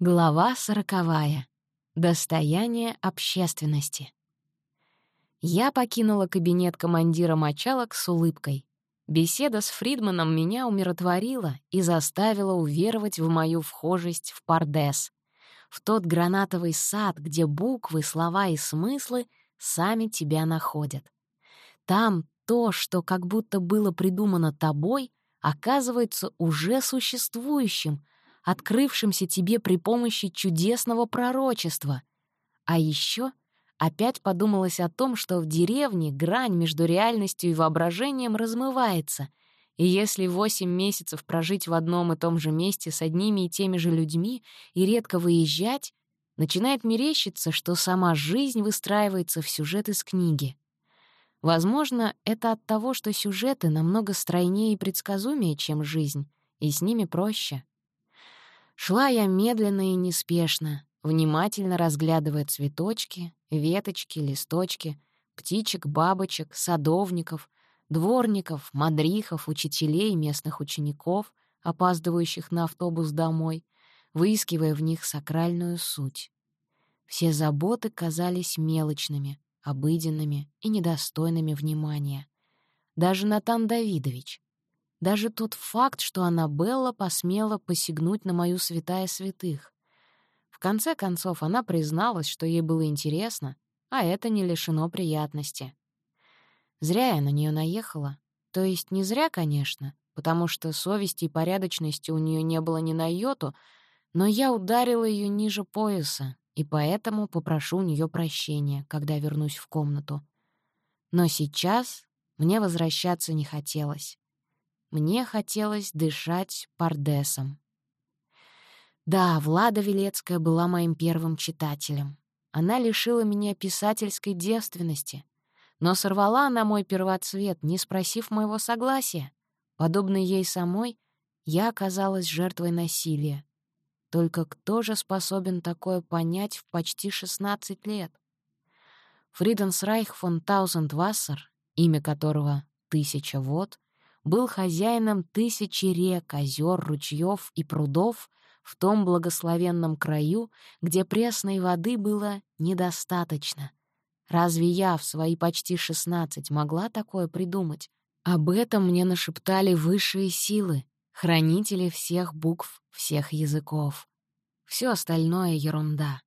Глава сороковая. Достояние общественности. Я покинула кабинет командира мочалок с улыбкой. Беседа с Фридманом меня умиротворила и заставила уверовать в мою вхожесть в Пардес, в тот гранатовый сад, где буквы, слова и смыслы сами тебя находят. Там то, что как будто было придумано тобой, оказывается уже существующим — открывшимся тебе при помощи чудесного пророчества. А еще опять подумалось о том, что в деревне грань между реальностью и воображением размывается, и если восемь месяцев прожить в одном и том же месте с одними и теми же людьми и редко выезжать, начинает мерещиться, что сама жизнь выстраивается в сюжет из книги. Возможно, это от того, что сюжеты намного стройнее и предсказуемее, чем жизнь, и с ними проще. Шла я медленно и неспешно, внимательно разглядывая цветочки, веточки, листочки, птичек, бабочек, садовников, дворников, мадрихов, учителей, местных учеников, опаздывающих на автобус домой, выискивая в них сакральную суть. Все заботы казались мелочными, обыденными и недостойными внимания. Даже Натан Давидович, даже тот факт, что Аннабелла посмела посягнуть на мою святая святых. В конце концов, она призналась, что ей было интересно, а это не лишено приятности. Зря я на нее наехала. То есть не зря, конечно, потому что совести и порядочности у нее не было ни на йоту, но я ударила ее ниже пояса, и поэтому попрошу у нее прощения, когда вернусь в комнату. Но сейчас мне возвращаться не хотелось. Мне хотелось дышать пардесом. Да, Влада Велецкая была моим первым читателем. Она лишила меня писательской девственности, но сорвала она мой первоцвет, не спросив моего согласия. Подобно ей самой, я оказалась жертвой насилия. Только кто же способен такое понять в почти 16 лет? Фриденсрайх фон Таузендвассер, имя которого «Тысяча вод», был хозяином тысячи рек, озер, ручьев и прудов в том благословенном краю, где пресной воды было недостаточно. Разве я в свои почти шестнадцать могла такое придумать? Об этом мне нашептали высшие силы, хранители всех букв, всех языков. Все остальное — ерунда.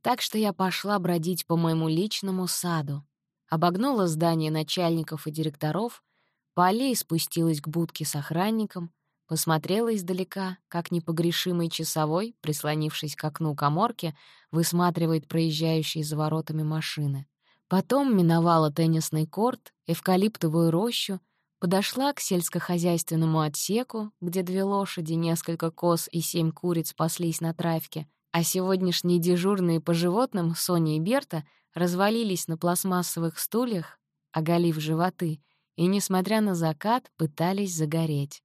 Так что я пошла бродить по моему личному саду, обогнула здание начальников и директоров по аллее спустилась к будке с охранником, посмотрела издалека, как непогрешимый часовой, прислонившись к окну коморки, высматривает проезжающие за воротами машины. Потом миновала теннисный корт, эвкалиптовую рощу, подошла к сельскохозяйственному отсеку, где две лошади, несколько коз и семь куриц паслись на травке, а сегодняшние дежурные по животным, Соня и Берта, развалились на пластмассовых стульях, оголив животы — и, несмотря на закат, пытались загореть.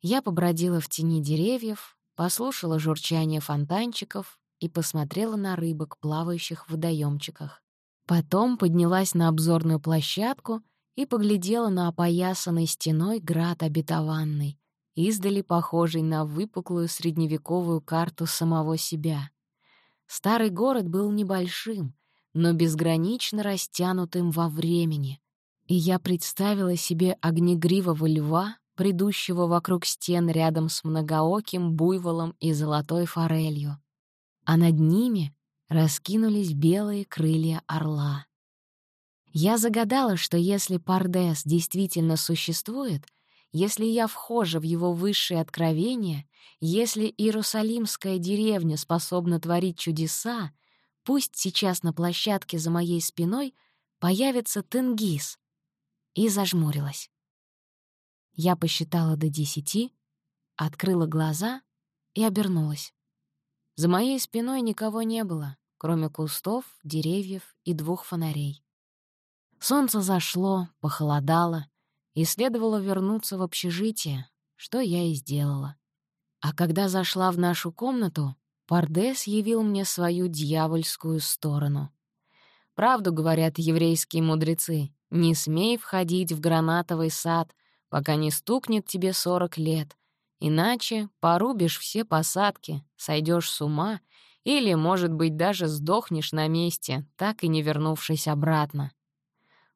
Я побродила в тени деревьев, послушала журчание фонтанчиков и посмотрела на рыбок, плавающих в водоемчиках. Потом поднялась на обзорную площадку и поглядела на опоясанный стеной град обетованный, издали похожий на выпуклую средневековую карту самого себя. Старый город был небольшим, но безгранично растянутым во времени — и я представила себе огнегривого льва, придущего вокруг стен рядом с многооким буйволом и золотой форелью. А над ними раскинулись белые крылья орла. Я загадала, что если Пардес действительно существует, если я вхожа в его высшие откровения, если Иерусалимская деревня способна творить чудеса, пусть сейчас на площадке за моей спиной появится Тенгиз, и зажмурилась. Я посчитала до десяти, открыла глаза и обернулась. За моей спиной никого не было, кроме кустов, деревьев и двух фонарей. Солнце зашло, похолодало, и следовало вернуться в общежитие, что я и сделала. А когда зашла в нашу комнату, Пардес явил мне свою дьявольскую сторону. Правду говорят еврейские мудрецы. Не смей входить в гранатовый сад, пока не стукнет тебе сорок лет, Иначе порубишь все посадки, сойдешь с ума или, может быть, даже сдохнешь на месте, так и не вернувшись обратно.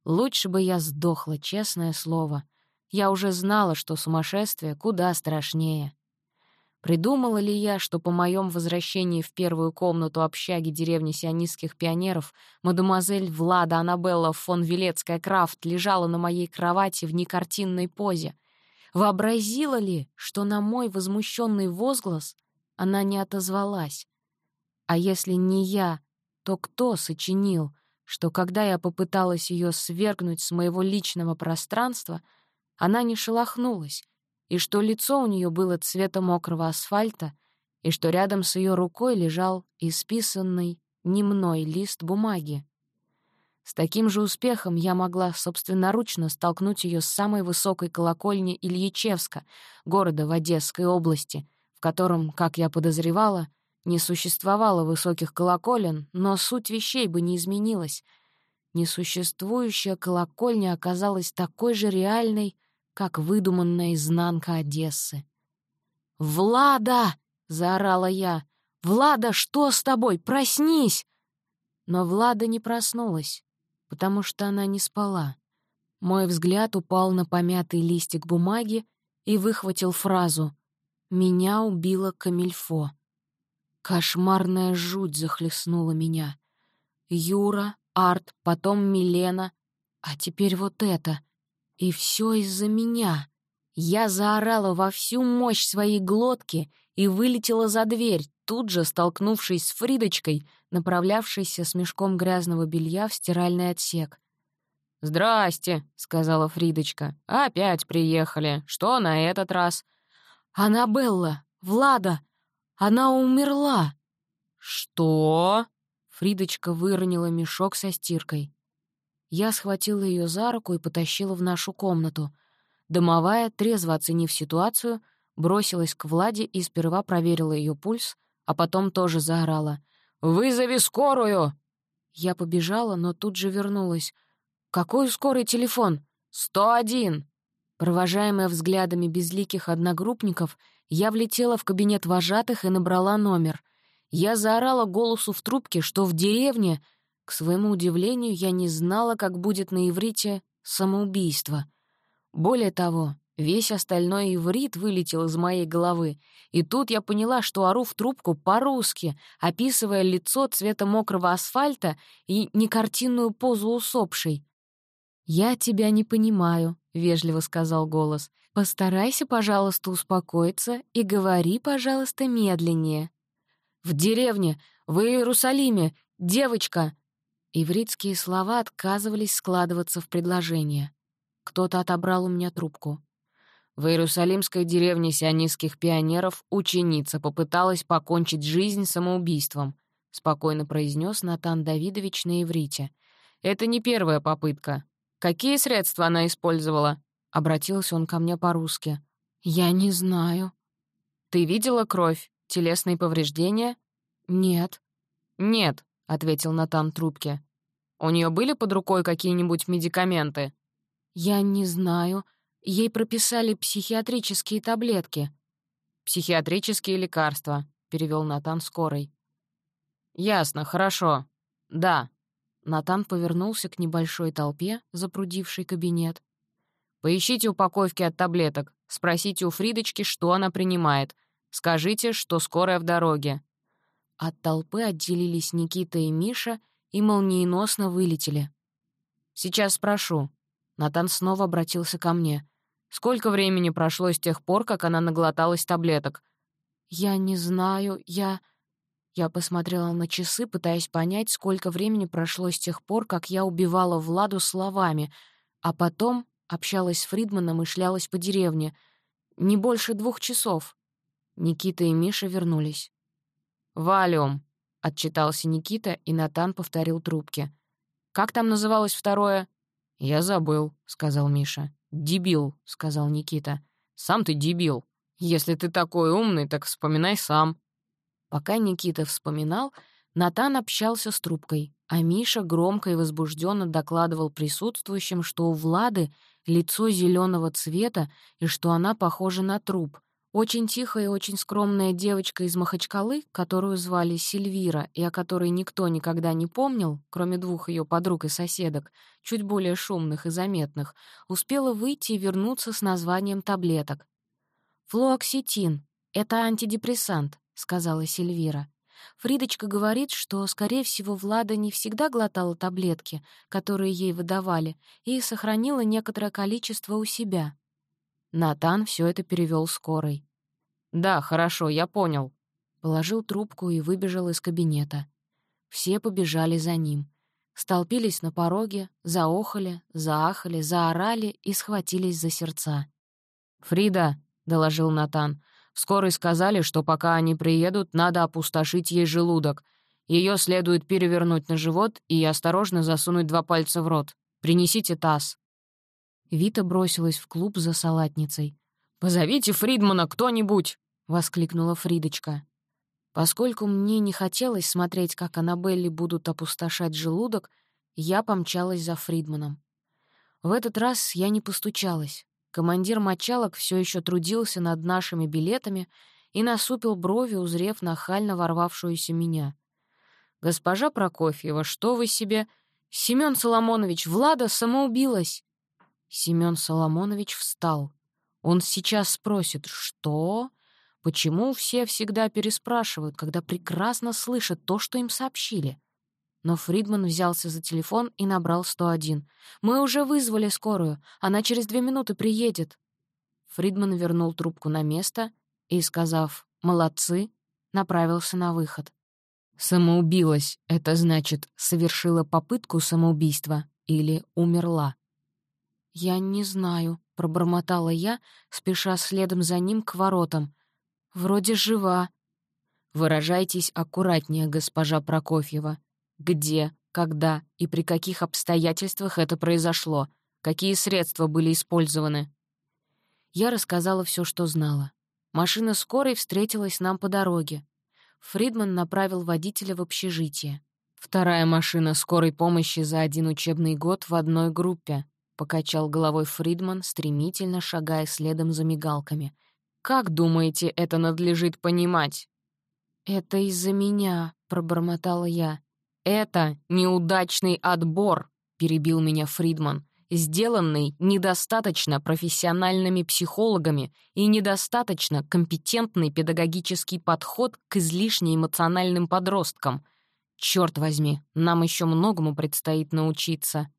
Лучше бы я сдохла, честное слово. Я уже знала, что сумасшествие куда страшнее. Придумала ли я, что по моем возвращении в первую комнату общаги деревни сионистских пионеров мадемуазель Влада Аннабелла фон Вилецкая Крафт лежала на моей кровати в некартинной позе? Вообразила ли, что на мой возмущенный возглас она не отозвалась? А если не я, то кто сочинил, что когда я попыталась ее свергнуть с моего личного пространства, она не шелохнулась, и что лицо у нее было цвета мокрого асфальта, и что рядом с ее рукой лежал исписанный немной лист бумаги. С таким же успехом я могла собственноручно столкнуть ее с самой высокой колокольни Ильичевска, города в Одесской области, в котором, как я подозревала, не существовало высоких колоколен, но суть вещей бы не изменилась. Несуществующая колокольня оказалась такой же реальной, как выдуманная изнанка Одессы. «Влада!» — заорала я. «Влада, что с тобой? Проснись!» Но Влада не проснулась, потому что она не спала. Мой взгляд упал на помятый листик бумаги и выхватил фразу «Меня убило камильфо». Кошмарная жуть захлестнула меня. Юра, Арт, потом Милена, а теперь вот это — и все из-за меня. Я заорала во всю мощь своей глотки и вылетела за дверь, тут же столкнувшись с Фридочкой, направлявшейся с мешком грязного белья в стиральный отсек. «Здрасте», — сказала Фридочка. «Опять приехали. Что на этот раз?» «Аннабелла! Влада! Она умерла!» «Что?» — Фридочка выронила мешок со стиркой. Я схватила ее за руку и потащила в нашу комнату. Домовая, трезво оценив ситуацию, бросилась к Владе и сперва проверила ее пульс, а потом тоже заорала. «Вызови скорую!» Я побежала, но тут же вернулась. «Какой скорый телефон?» «Сто один!» Провожаемая взглядами безликих одногруппников, я влетела в кабинет вожатых и набрала номер. Я заорала голосу в трубке, что в деревне к своему удивлению, я не знала, как будет на иврите самоубийство. Более того, весь остальной иврит вылетел из моей головы, и тут я поняла, что ору в трубку по-русски, описывая лицо цвета мокрого асфальта и некартинную позу усопшей. «Я тебя не понимаю», — вежливо сказал голос. «Постарайся, пожалуйста, успокоиться и говори, пожалуйста, медленнее». «В деревне, в Иерусалиме, девочка!» Ивритские слова отказывались складываться в предложение. Кто-то отобрал у меня трубку. В Иерусалимской деревне сионистских пионеров ученица попыталась покончить жизнь самоубийством, спокойно произнес Натан Давидович на иврите. Это не первая попытка. Какие средства она использовала? Обратился он ко мне по-русски. Я не знаю. Ты видела кровь? Телесные повреждения? Нет. Нет, — ответил Натан трубке. «У нее были под рукой какие-нибудь медикаменты?» «Я не знаю. Ей прописали психиатрические таблетки». «Психиатрические лекарства», — перевел Натан скорой. «Ясно, хорошо. Да». Натан повернулся к небольшой толпе, запрудившей кабинет. «Поищите упаковки от таблеток. Спросите у Фридочки, что она принимает. Скажите, что скорая в дороге. От толпы отделились Никита и Миша и молниеносно вылетели. «Сейчас спрошу». Натан снова обратился ко мне. «Сколько времени прошло с тех пор, как она наглоталась таблеток?» «Я не знаю, я...» Я посмотрела на часы, пытаясь понять, сколько времени прошло с тех пор, как я убивала Владу словами, а потом общалась с Фридманом и шлялась по деревне. Не больше двух часов. Никита и Миша вернулись. «Валиум», — отчитался Никита, и Натан повторил трубки. «Как там называлось второе?» «Я забыл», — сказал Миша. «Дебил», — сказал Никита. «Сам ты дебил. Если ты такой умный, так вспоминай сам». Пока Никита вспоминал, Натан общался с трубкой, а Миша громко и возбужденно докладывал присутствующим, что у Влады лицо зеленого цвета и что она похожа на труп, Очень тихая и очень скромная девочка из Махачкалы, которую звали Сильвира и о которой никто никогда не помнил, кроме двух ее подруг и соседок, чуть более шумных и заметных, успела выйти и вернуться с названием таблеток. «Флуоксетин — это антидепрессант», — сказала Сильвира. Фридочка говорит, что, скорее всего, Влада не всегда глотала таблетки, которые ей выдавали, и сохранила некоторое количество у себя. Натан все это перевел скорой. «Да, хорошо, я понял». Положил трубку и выбежал из кабинета. Все побежали за ним. Столпились на пороге, заохали, заахали, заорали и схватились за сердца. «Фрида», — доложил Натан, — «в скорой сказали, что пока они приедут, надо опустошить ей желудок. Ее следует перевернуть на живот и осторожно засунуть два пальца в рот. Принесите таз». Вита бросилась в клуб за салатницей. «Позовите Фридмана кто-нибудь!» — воскликнула Фридочка. Поскольку мне не хотелось смотреть, как Аннабелли будут опустошать желудок, я помчалась за Фридманом. В этот раз я не постучалась. Командир мочалок все еще трудился над нашими билетами и насупил брови, узрев нахально ворвавшуюся меня. «Госпожа Прокофьева, что вы себе...» «Семён Соломонович, Влада самоубилась!» Семён Соломонович встал. Он сейчас спросит «Что?» Почему все всегда переспрашивают, когда прекрасно слышат то, что им сообщили? Но Фридман взялся за телефон и набрал 101. «Мы уже вызвали скорую. Она через две минуты приедет». Фридман вернул трубку на место и, сказав «молодцы», направился на выход. «Самоубилась — это значит, совершила попытку самоубийства или умерла?» «Я не знаю», — пробормотала я, спеша следом за ним к воротам. «Вроде жива». «Выражайтесь аккуратнее, госпожа Прокофьева. Где, когда и при каких обстоятельствах это произошло? Какие средства были использованы?» Я рассказала все, что знала. Машина скорой встретилась нам по дороге. Фридман направил водителя в общежитие. Вторая машина скорой помощи за один учебный год в одной группе. — покачал головой Фридман, стремительно шагая следом за мигалками. «Как думаете, это надлежит понимать?» «Это из-за меня», — пробормотала я. «Это неудачный отбор», — перебил меня Фридман, сделанный недостаточно профессиональными психологами и недостаточно компетентный педагогический подход к излишне эмоциональным подросткам. Черт возьми, нам еще многому предстоит научиться.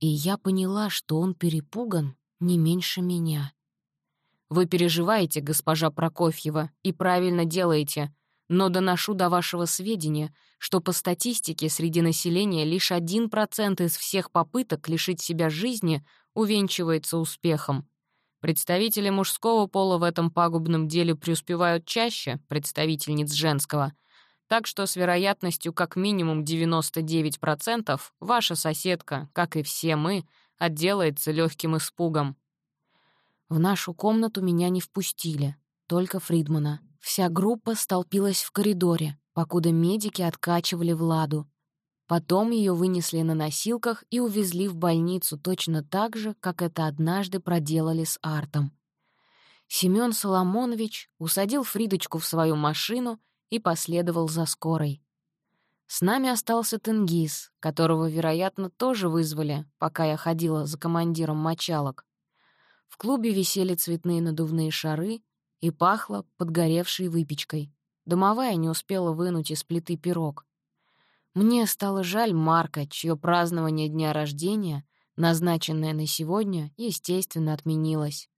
И я поняла, что он перепуган не меньше меня. «Вы переживаете, госпожа Прокофьева, и правильно делаете, но доношу до вашего сведения, что по статистике среди населения лишь 1% из всех попыток лишить себя жизни увенчивается успехом. Представители мужского пола в этом пагубном деле преуспевают чаще представительниц женского — так что с вероятностью как минимум 99% ваша соседка, как и все мы, отделается легким испугом. В нашу комнату меня не впустили, только Фридмана. Вся группа столпилась в коридоре, покуда медики откачивали Владу. Потом ее вынесли на носилках и увезли в больницу точно так же, как это однажды проделали с Артом. Семён Соломонович усадил Фридочку в свою машину и последовал за скорой. С нами остался Тенгиз, которого, вероятно, тоже вызвали, пока я ходила за командиром мочалок. В клубе висели цветные надувные шары и пахло подгоревшей выпечкой. Домовая не успела вынуть из плиты пирог. Мне стало жаль Марка, чье празднование дня рождения, назначенное на сегодня, естественно, отменилось.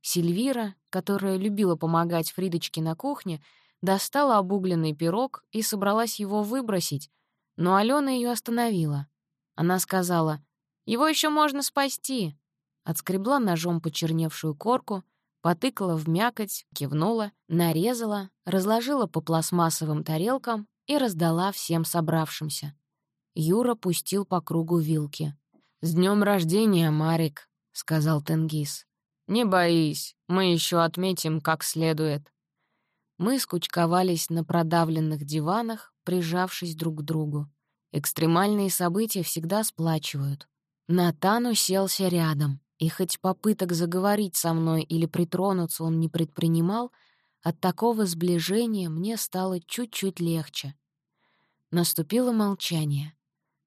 Сильвира, которая любила помогать Фридочке на кухне, достала обугленный пирог и собралась его выбросить, но Алена ее остановила. Она сказала, «Его еще можно спасти!» Отскребла ножом почерневшую корку, потыкала в мякоть, кивнула, нарезала, разложила по пластмассовым тарелкам и раздала всем собравшимся. Юра пустил по кругу вилки. «С днем рождения, Марик!» — сказал Тенгиз. «Не боись, мы еще отметим как следует». Мы скучковались на продавленных диванах, прижавшись друг к другу. Экстремальные события всегда сплачивают. Натан уселся рядом. И хоть попыток заговорить со мной или притронуться он не предпринимал, от такого сближения мне стало чуть-чуть легче. Наступило молчание.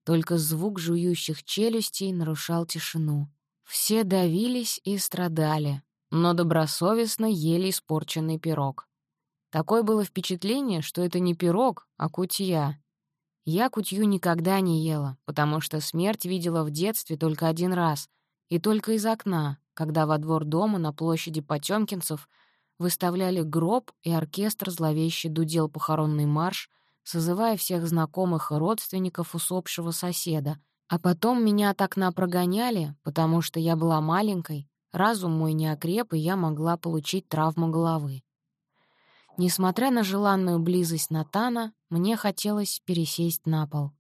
Только звук жующих челюстей нарушал тишину. Все давились и страдали, но добросовестно ели испорченный пирог. Такое было впечатление, что это не пирог, а кутья. Я кутью никогда не ела, потому что смерть видела в детстве только один раз, и только из окна, когда во двор дома на площади Потёмкинцев выставляли гроб, и оркестр зловеще дудел похоронный марш — созывая всех знакомых и родственников усопшего соседа. А потом меня от окна прогоняли, потому что я была маленькой, разум мой не окреп, и я могла получить травму головы. Несмотря на желанную близость Натана, мне хотелось пересесть на пол.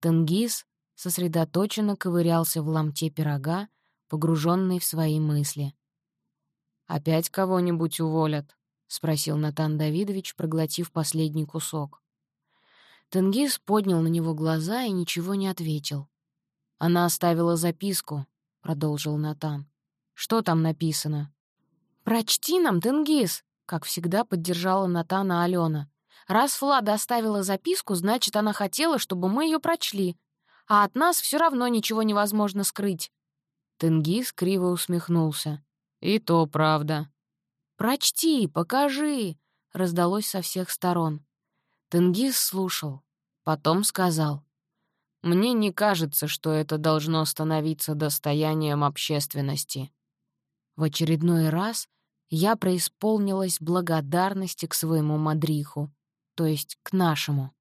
Тенгиз сосредоточенно ковырялся в ломте пирога, погруженный в свои мысли. «Опять кого-нибудь уволят?» — спросил Натан Давидович, проглотив последний кусок. Тенгиз поднял на него глаза и ничего не ответил. «Она оставила записку», — продолжил Натан. «Что там написано?» «Прочти нам, Тенгиз», — как всегда поддержала Натана Алена. «Раз Флада оставила записку, значит, она хотела, чтобы мы ее прочли. А от нас все равно ничего невозможно скрыть». Тенгиз криво усмехнулся. «И то правда». «Прочти, покажи», — раздалось со всех сторон. Тенгиз слушал, потом сказал. «Мне не кажется, что это должно становиться достоянием общественности». В очередной раз я преисполнилась благодарности к своему мадриху, то есть к нашему.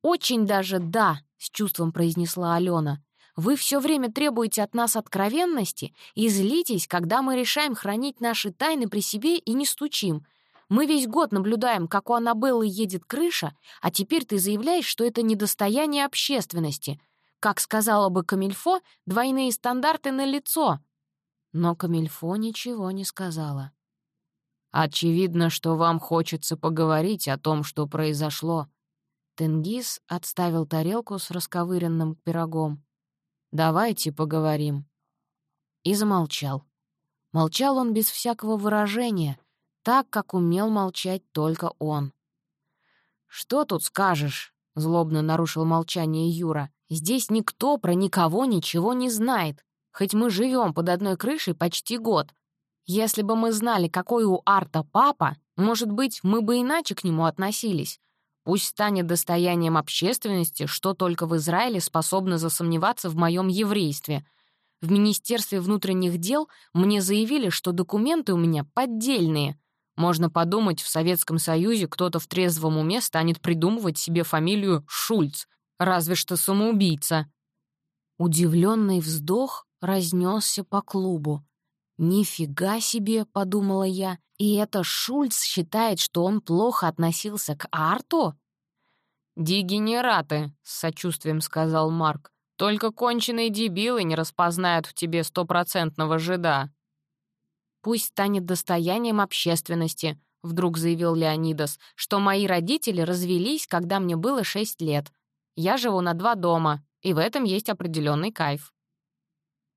«Очень даже да», — с чувством произнесла Алена. «Вы все время требуете от нас откровенности и злитесь, когда мы решаем хранить наши тайны при себе и не стучим. Мы весь год наблюдаем, как у Аннабеллы едет крыша, а теперь ты заявляешь, что это недостояние общественности. Как сказала бы Камильфо, двойные стандарты на лицо. Но Камильфо ничего не сказала. «Очевидно, что вам хочется поговорить о том, что произошло». Тенгиз отставил тарелку с расковыренным пирогом. «Давайте поговорим». И замолчал. Молчал он без всякого выражения — так, как умел молчать только он. «Что тут скажешь?» — злобно нарушил молчание Юра. «Здесь никто про никого ничего не знает, хоть мы живем под одной крышей почти год. Если бы мы знали, какой у Арта папа, может быть, мы бы иначе к нему относились. Пусть станет достоянием общественности, что только в Израиле способно засомневаться в моем еврействе. В Министерстве внутренних дел мне заявили, что документы у меня поддельные — можно подумать, в Советском Союзе кто-то в трезвом уме станет придумывать себе фамилию Шульц, разве что самоубийца. Удивленный вздох разнесся по клубу. «Нифига себе!» — подумала я. «И это Шульц считает, что он плохо относился к Арту?» «Дегенераты», — с сочувствием сказал Марк. «Только конченые дебилы не распознают в тебе стопроцентного жида». Пусть станет достоянием общественности», — вдруг заявил Леонидас, «что мои родители развелись, когда мне было шесть лет. Я живу на два дома, и в этом есть определенный кайф».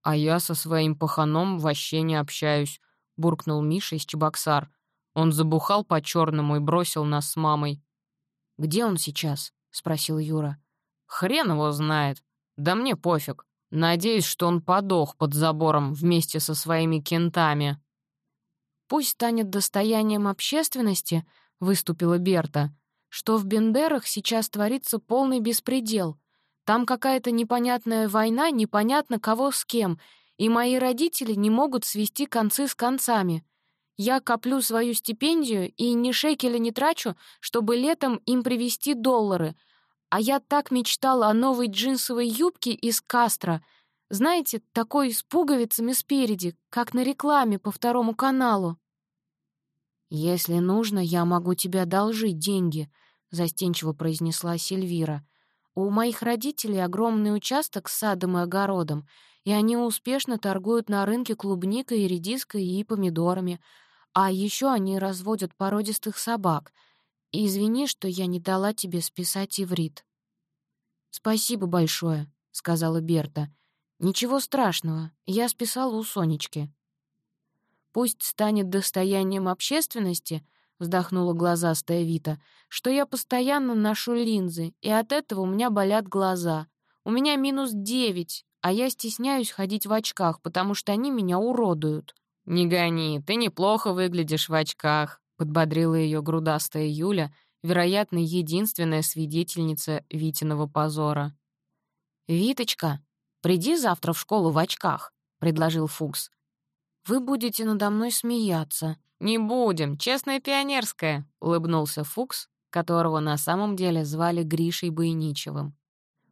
«А я со своим паханом вообще не общаюсь», — буркнул Миша из Чебоксар. Он забухал по черному и бросил нас с мамой. «Где он сейчас?» — спросил Юра. «Хрен его знает. Да мне пофиг. Надеюсь, что он подох под забором вместе со своими кентами». «Пусть станет достоянием общественности», — выступила Берта, «что в Бендерах сейчас творится полный беспредел. Там какая-то непонятная война, непонятно кого с кем, и мои родители не могут свести концы с концами. Я коплю свою стипендию и ни шекеля не трачу, чтобы летом им привезти доллары. А я так мечтала о новой джинсовой юбке из Кастро. Знаете, такой с пуговицами спереди, как на рекламе по второму каналу. «Если нужно, я могу тебе одолжить деньги», — застенчиво произнесла Сильвира. «У моих родителей огромный участок с садом и огородом, и они успешно торгуют на рынке клубникой, редиской и помидорами. А еще они разводят породистых собак. Извини, что я не дала тебе списать иврит». «Спасибо большое», — сказала Берта. «Ничего страшного, я списала у Сонечки». «Пусть станет достоянием общественности», — вздохнула глазастая Вита, «что я постоянно ношу линзы, и от этого у меня болят глаза. У меня минус девять, а я стесняюсь ходить в очках, потому что они меня уродуют». «Не гони, ты неплохо выглядишь в очках», — подбодрила ее грудастая Юля, вероятно, единственная свидетельница Витиного позора. «Виточка, приди завтра в школу в очках», — предложил Фукс. «Вы будете надо мной смеяться». «Не будем, честная пионерская», — улыбнулся Фукс, которого на самом деле звали Гришей Бойничевым.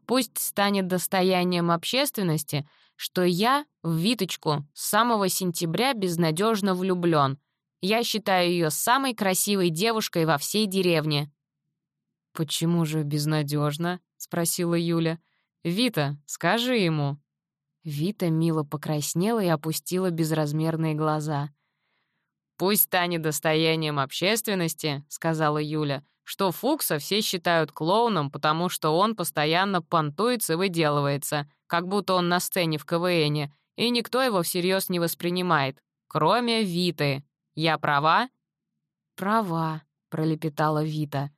«Пусть станет достоянием общественности, что я в Виточку с самого сентября безнадежно влюблён. Я считаю её самой красивой девушкой во всей деревне». «Почему же безнадежно? спросила Юля. «Вита, скажи ему». Вита мило покраснела и опустила безразмерные глаза. «Пусть станет достоянием общественности», — сказала Юля, «что Фукса все считают клоуном, потому что он постоянно понтуется и выделывается, как будто он на сцене в КВНе, и никто его всерьез не воспринимает, кроме Виты. Я права?» «Права», — пролепетала Вита.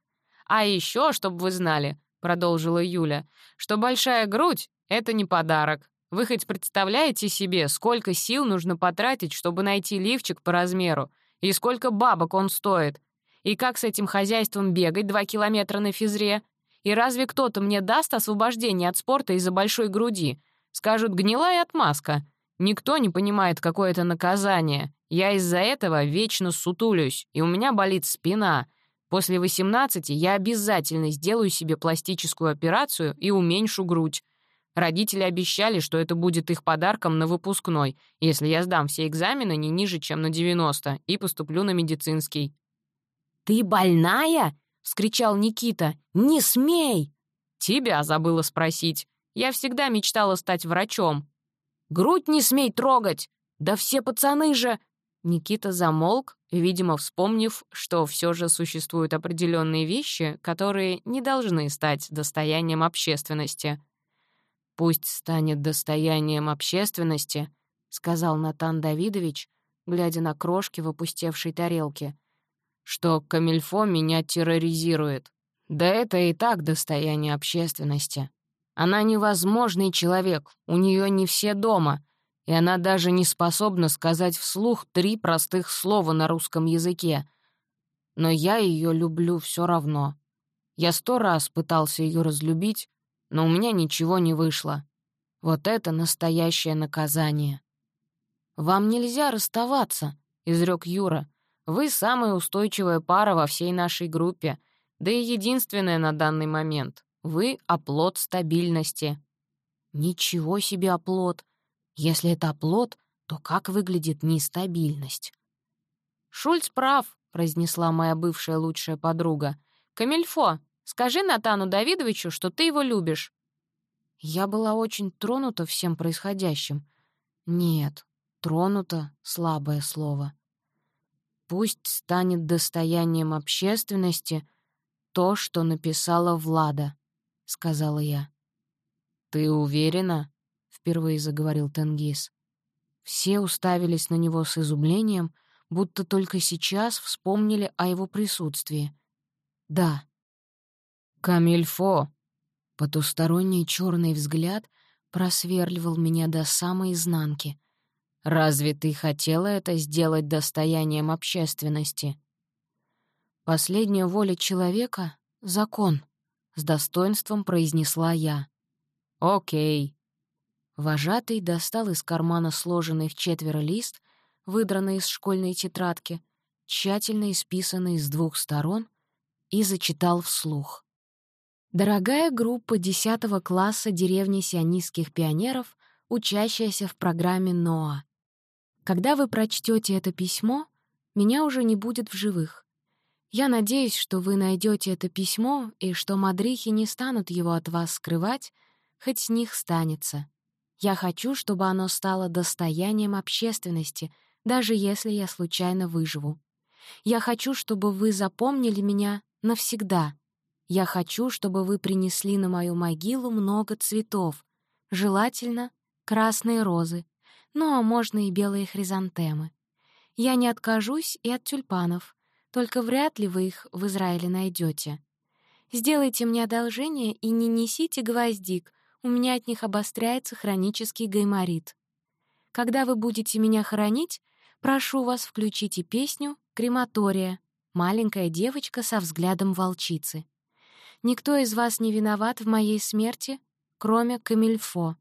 «А еще, чтобы вы знали, — продолжила Юля, «что большая грудь — это не подарок. Вы хоть представляете себе, сколько сил нужно потратить, чтобы найти лифчик по размеру, и сколько бабок он стоит? И как с этим хозяйством бегать два километра на физре? И разве кто-то мне даст освобождение от спорта из-за большой груди? Скажут, гнилая отмазка. Никто не понимает, какое это наказание. Я из-за этого вечно сутулюсь, и у меня болит спина — После 18 я обязательно сделаю себе пластическую операцию и уменьшу грудь. Родители обещали, что это будет их подарком на выпускной, если я сдам все экзамены не ниже, чем на 90, и поступлю на медицинский. «Ты больная?» — вскричал Никита. «Не смей!» «Тебя забыла спросить. Я всегда мечтала стать врачом». «Грудь не смей трогать! Да все пацаны же...» Никита замолк, видимо, вспомнив, что все же существуют определенные вещи, которые не должны стать достоянием общественности. «Пусть станет достоянием общественности», — сказал Натан Давидович, глядя на крошки в опустевшей тарелке, «что Камильфо меня терроризирует. Да это и так достояние общественности. Она невозможный человек, у нее не все дома, и она даже не способна сказать вслух три простых слова на русском языке. Но я ее люблю все равно. Я сто раз пытался ее разлюбить, но у меня ничего не вышло. Вот это настоящее наказание. «Вам нельзя расставаться», — изрек Юра. «Вы самая устойчивая пара во всей нашей группе, да и единственная на данный момент. Вы — оплот стабильности». «Ничего себе оплот!» Если это оплот, то как выглядит нестабильность? «Шульц прав», — произнесла моя бывшая лучшая подруга. «Камильфо, скажи Натану Давидовичу, что ты его любишь». Я была очень тронута всем происходящим. Нет, тронута — слабое слово. Пусть станет достоянием общественности то, что написала Влада, — сказала я. «Ты уверена?» впервые заговорил Тенгиз. Все уставились на него с изумлением, будто только сейчас вспомнили о его присутствии. «Да». «Камильфо!» Потусторонний черный взгляд просверливал меня до самой изнанки. «Разве ты хотела это сделать достоянием общественности?» «Последняя воля человека — закон», — с достоинством произнесла я. «Окей», Вожатый достал из кармана сложенный в четверо лист, выдранный из школьной тетрадки, тщательно исписанный с двух сторон, и зачитал вслух. «Дорогая группа 10 класса деревни сионистских пионеров, учащаяся в программе НОА, когда вы прочтете это письмо, меня уже не будет в живых. Я надеюсь, что вы найдете это письмо и что мадрихи не станут его от вас скрывать, хоть с них станется. Я хочу, чтобы оно стало достоянием общественности, даже если я случайно выживу. Я хочу, чтобы вы запомнили меня навсегда. Я хочу, чтобы вы принесли на мою могилу много цветов, желательно красные розы, но можно и белые хризантемы. Я не откажусь и от тюльпанов, только вряд ли вы их в Израиле найдете. Сделайте мне одолжение и не несите гвоздик, у меня от них обостряется хронический гайморит. Когда вы будете меня хоронить, прошу вас, включите песню «Крематория», маленькая девочка со взглядом волчицы. Никто из вас не виноват в моей смерти, кроме Камильфо.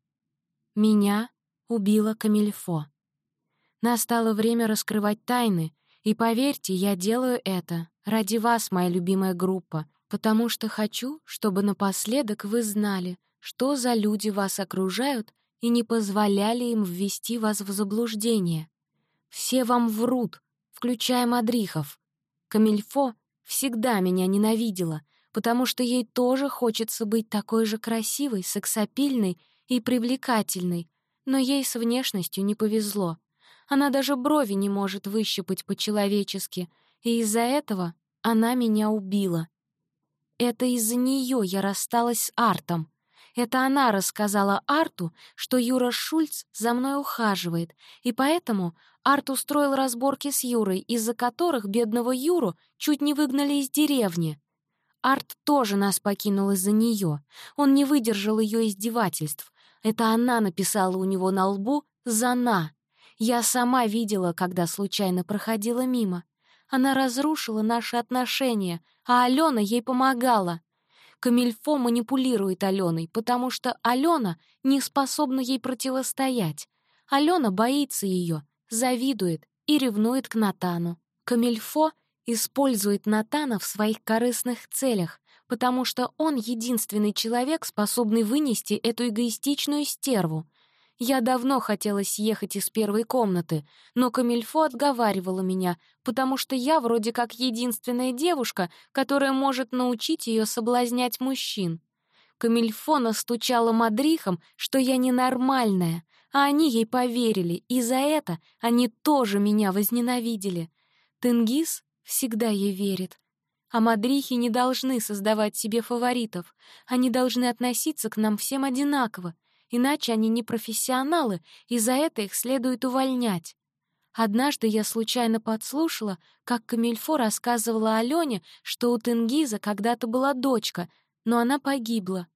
Меня убила Камильфо. Настало время раскрывать тайны, и поверьте, я делаю это ради вас, моя любимая группа, потому что хочу, чтобы напоследок вы знали, что за люди вас окружают и не позволяли им ввести вас в заблуждение. Все вам врут, включая Мадрихов. Камильфо всегда меня ненавидела, потому что ей тоже хочется быть такой же красивой, сексапильной и привлекательной, но ей с внешностью не повезло. Она даже брови не может выщипать по-человечески, и из-за этого она меня убила. Это из-за нее я рассталась с Артом. Это она рассказала Арту, что Юра Шульц за мной ухаживает, и поэтому Арт устроил разборки с Юрой, из-за которых бедного Юру чуть не выгнали из деревни. Арт тоже нас покинул из-за нее. Он не выдержал ее издевательств. Это она написала у него на лбу «Зана». Я сама видела, когда случайно проходила мимо. Она разрушила наши отношения, а Алена ей помогала. Камильфо манипулирует Аленой, потому что Алена не способна ей противостоять. Алена боится ее, завидует и ревнует к Натану. Камильфо использует Натана в своих корыстных целях, потому что он единственный человек, способный вынести эту эгоистичную стерву. Я давно хотела съехать из первой комнаты, но Камильфо отговаривала меня, потому что я вроде как единственная девушка, которая может научить ее соблазнять мужчин. Камильфо настучала мадрихам, что я ненормальная, а они ей поверили, и за это они тоже меня возненавидели. Тенгиз всегда ей верит. А мадрихи не должны создавать себе фаворитов, они должны относиться к нам всем одинаково, иначе они не профессионалы, и за это их следует увольнять. Однажды я случайно подслушала, как Камильфо рассказывала Алене, что у Тенгиза когда-то была дочка, но она погибла.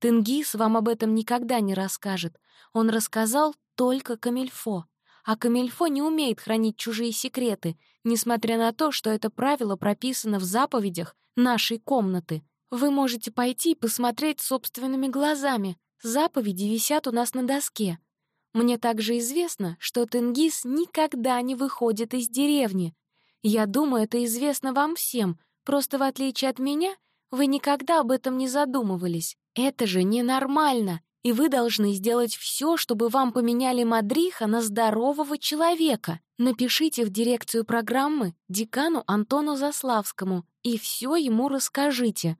Тенгиз вам об этом никогда не расскажет. Он рассказал только Камильфо. А Камильфо не умеет хранить чужие секреты, несмотря на то, что это правило прописано в заповедях нашей комнаты. Вы можете пойти и посмотреть собственными глазами. Заповеди висят у нас на доске. Мне также известно, что Тенгиз никогда не выходит из деревни. Я думаю, это известно вам всем, просто в отличие от меня, вы никогда об этом не задумывались. Это же ненормально, и вы должны сделать все, чтобы вам поменяли Мадриха на здорового человека. Напишите в дирекцию программы декану Антону Заславскому и все ему расскажите.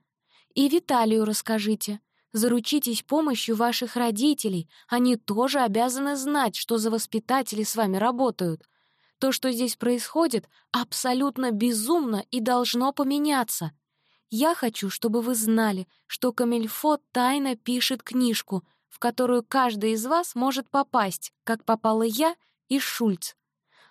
И Виталию расскажите. Заручитесь помощью ваших родителей. Они тоже обязаны знать, что за воспитатели с вами работают. То, что здесь происходит, абсолютно безумно и должно поменяться. Я хочу, чтобы вы знали, что Камильфо тайно пишет книжку, в которую каждый из вас может попасть, как попала я и Шульц.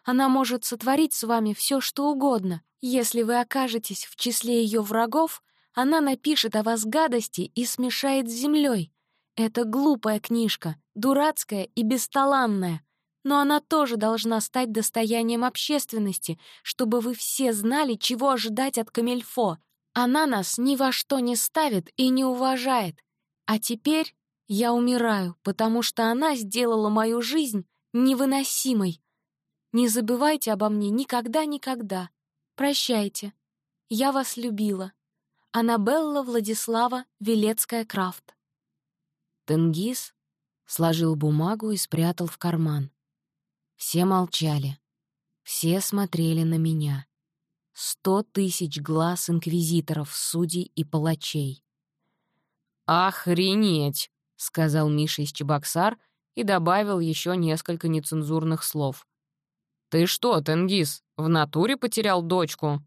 Она может сотворить с вами все, что угодно. Если вы окажетесь в числе ее врагов, она напишет о вас гадости и смешает с землей. Это глупая книжка, дурацкая и бесталанная. Но она тоже должна стать достоянием общественности, чтобы вы все знали, чего ожидать от Камильфо. Она нас ни во что не ставит и не уважает. А теперь я умираю, потому что она сделала мою жизнь невыносимой. Не забывайте обо мне никогда-никогда. Прощайте. Я вас любила. Аннабелла Владислава Велецкая-Крафт. Тенгиз сложил бумагу и спрятал в карман. Все молчали. Все смотрели на меня. Сто тысяч глаз инквизиторов, судей и палачей. «Охренеть!» — сказал Миша из Чебоксар и добавил еще несколько нецензурных слов. «Ты что, Тенгиз, в натуре потерял дочку?»